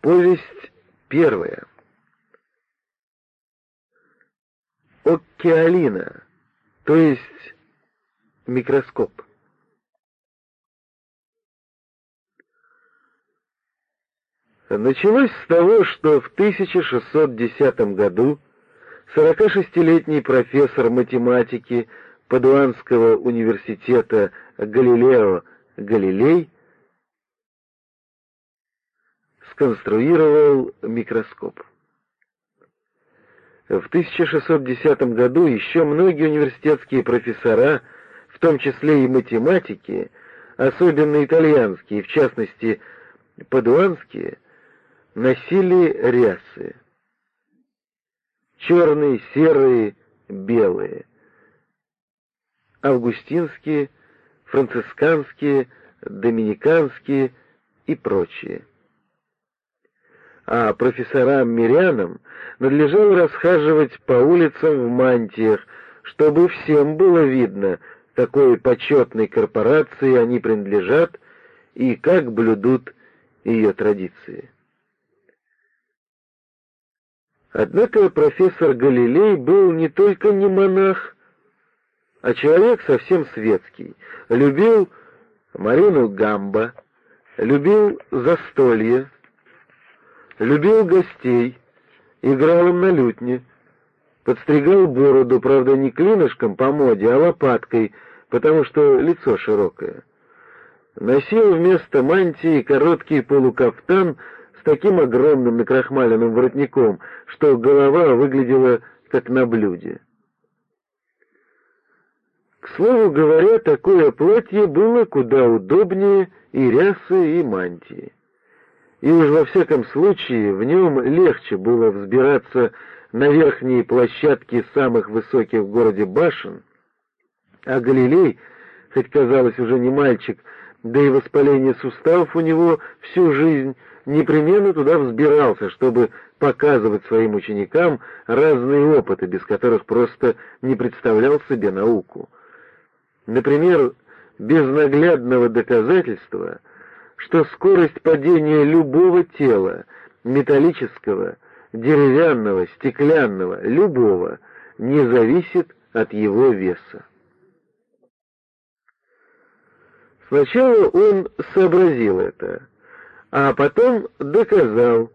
Повесть первая. Океалина, то есть микроскоп. Началось с того, что в 1610 году 46-летний профессор математики Падуанского университета Галилео Галилей сконструировал микроскоп. В 1610 году еще многие университетские профессора, в том числе и математики, особенно итальянские, в частности, падуанские, носили рясы. Черные, серые, белые. Августинские, францисканские, доминиканские и прочие а профессорам-мирянам надлежало расхаживать по улицам в мантиях, чтобы всем было видно, какой почетной корпорации они принадлежат и как блюдут ее традиции. Однако профессор Галилей был не только не монах, а человек совсем светский, любил Марину Гамба, любил застолье, любил гостей, играл им на лютне, подстригал бороду, правда, не клинышком по моде, а лопаткой, потому что лицо широкое. Носил вместо мантии короткий полукафтан с таким огромным накрахмаленным воротником, что голова выглядела как на блюде. К слову говоря, такое платье было куда удобнее и рясы, и мантии и уж во всяком случае в нем легче было взбираться на верхние площадки самых высоких в городе башен, а Галилей, хоть казалось уже не мальчик, да и воспаление суставов у него всю жизнь, непременно туда взбирался, чтобы показывать своим ученикам разные опыты, без которых просто не представлял себе науку. Например, без наглядного доказательства — что скорость падения любого тела, металлического, деревянного, стеклянного, любого, не зависит от его веса. Сначала он сообразил это, а потом доказал,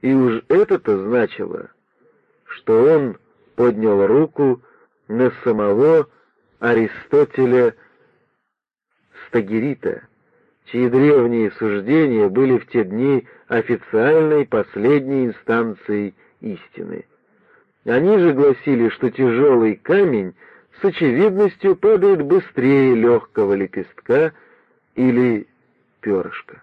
и уж это-то значило, что он поднял руку на самого Аристотеля Стагирита чьи древние суждения были в те дни официальной последней инстанцией истины. Они же гласили, что тяжелый камень с очевидностью падает быстрее легкого лепестка или перышка.